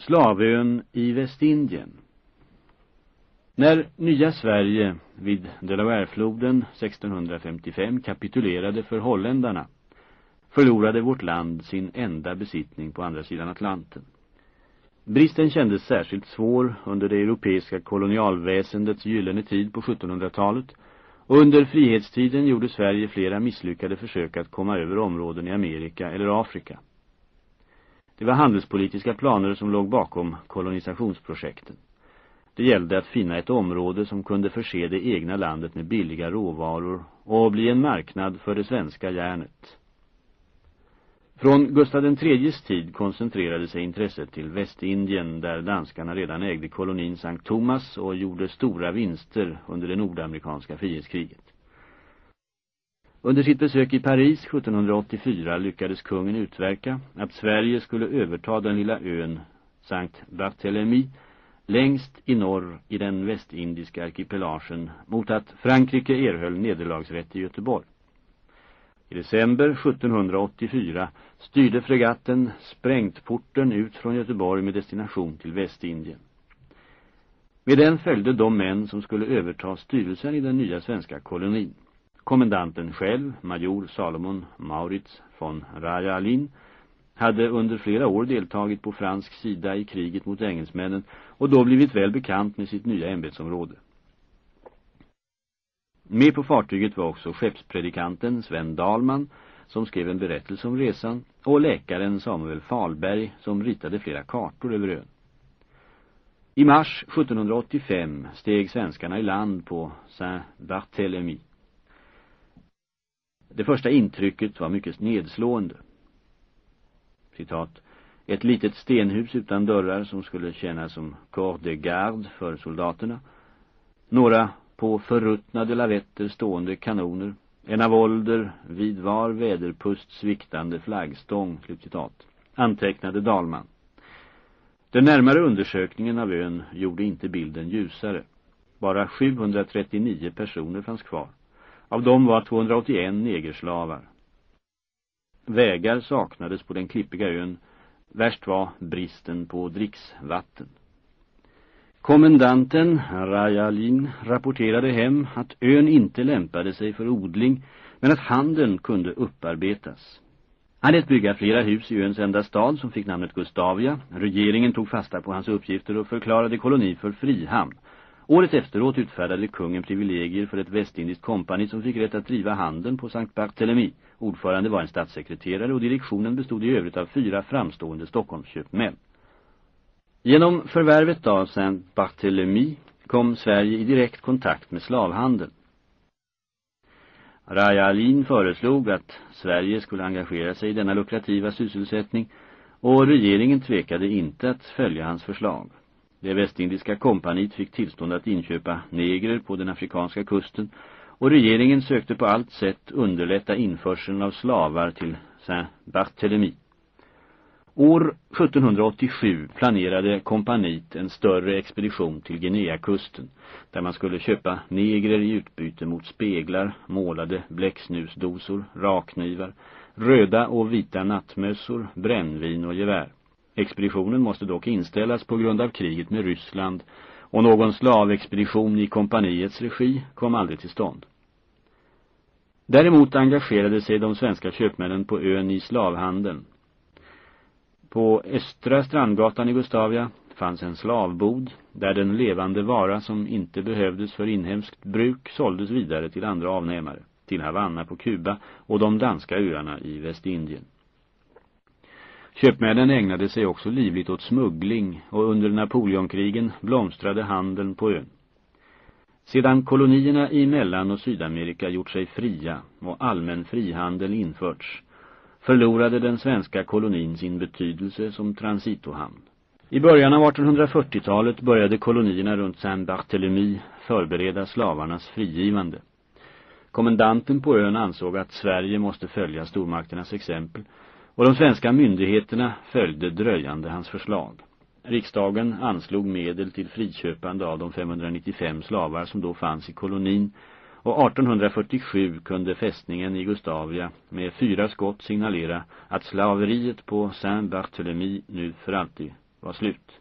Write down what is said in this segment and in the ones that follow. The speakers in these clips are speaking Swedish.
Slavön i Västindien När nya Sverige vid Delawarefloden 1655 kapitulerade för holländarna förlorade vårt land sin enda besittning på andra sidan Atlanten. Bristen kändes särskilt svår under det europeiska kolonialväsendets gyllene tid på 1700-talet och under frihetstiden gjorde Sverige flera misslyckade försök att komma över områden i Amerika eller Afrika. Det var handelspolitiska planer som låg bakom kolonisationsprojekten. Det gällde att finna ett område som kunde förse det egna landet med billiga råvaror och bli en marknad för det svenska järnet. Från Gustav IIIs tid koncentrerade sig intresset till Västindien där danskarna redan ägde kolonin Sankt Thomas och gjorde stora vinster under det nordamerikanska frihetskriget. Under sitt besök i Paris 1784 lyckades kungen utverka att Sverige skulle överta den lilla ön Sankt Barthélemy längst i norr i den västindiska arkipelagen mot att Frankrike erhöll nederlagsrätt i Göteborg. I december 1784 styrde fregatten Sprängtporten ut från Göteborg med destination till Västindien. Med den följde de män som skulle överta styrelsen i den nya svenska kolonin. Kommendanten själv, major Salomon Maurits von Rajalin, hade under flera år deltagit på fransk sida i kriget mot engelsmännen och då blivit väl bekant med sitt nya ämbetsområde. Med på fartyget var också skeppspredikanten Sven Dalman som skrev en berättelse om resan och läkaren Samuel Falberg som ritade flera kartor över ön. I mars 1785 steg svenskarna i land på Saint-Barthélemy. Det första intrycket var mycket nedslående. Citat. Ett litet stenhus utan dörrar som skulle tjäna som corps de garde för soldaterna. Några på förruttnade lavetter stående kanoner. En av ålder vid var väderpust sviktande flaggstång. Slutcitat. Antecknade Dalman. Den närmare undersökningen av ön gjorde inte bilden ljusare. Bara 739 personer fanns kvar. Av dem var 281 negerslavar. Vägar saknades på den klippiga ön. Värst var bristen på dricksvatten. Kommendanten Rajalin rapporterade hem att ön inte lämpade sig för odling men att handeln kunde upparbetas. Han lät bygga flera hus i öns enda stad som fick namnet Gustavia. Regeringen tog fasta på hans uppgifter och förklarade koloni för frihamn. Året efteråt utfärdade kungen privilegier för ett västindiskt kompani som fick rätt att driva handeln på Sankt Barthélemy. Ordförande var en statssekreterare och direktionen bestod i övrigt av fyra framstående Stockholmsköpmän. Genom förvärvet av Saint Barthélemy kom Sverige i direkt kontakt med slavhandeln. Raja Alin föreslog att Sverige skulle engagera sig i denna lukrativa sysselsättning och regeringen tvekade inte att följa hans förslag. Det västindiska kompaniet fick tillstånd att inköpa negrer på den afrikanska kusten och regeringen sökte på allt sätt underlätta införseln av slavar till Saint-Barthélemy. År 1787 planerade kompaniet en större expedition till Guinea-kusten där man skulle köpa negrer i utbyte mot speglar, målade bläcksnusdosor, rakknivar, röda och vita nattmössor, brännvin och gevär. Expeditionen måste dock inställas på grund av kriget med Ryssland och någon slavexpedition i kompaniets regi kom aldrig till stånd. Däremot engagerade sig de svenska köpmännen på ön i slavhandeln på Östra Strandgatan i Gustavia fanns en slavbod där den levande vara som inte behövdes för inhemskt bruk såldes vidare till andra avnämare, till Havanna på Kuba och de danska öarna i Västindien. Köpmännen ägnade sig också livligt åt smuggling och under Napoleonkrigen blomstrade handeln på ön. Sedan kolonierna i Mellan- och Sydamerika gjort sig fria och allmän frihandel införts förlorade den svenska kolonin sin betydelse som transitohamn. I början av 1840-talet började kolonierna runt Saint-Barthélemy förbereda slavarnas frigivande. Kommendanten på ön ansåg att Sverige måste följa stormakternas exempel och de svenska myndigheterna följde dröjande hans förslag. Riksdagen anslog medel till friköpande av de 595 slavar som då fanns i kolonin och 1847 kunde fästningen i Gustavia med fyra skott signalera att slaveriet på Saint-Barthélemy nu för alltid var slut.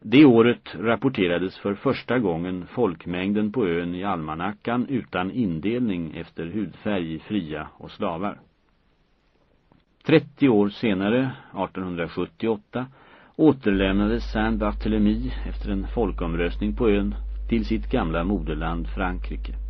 Det året rapporterades för första gången folkmängden på ön i almanackan utan indelning efter hudfärg, fria och slavar. 30 år senare, 1878, återlämnades Saint-Barthélemy efter en folkomröstning på ön till sitt gamla moderland Frankrike.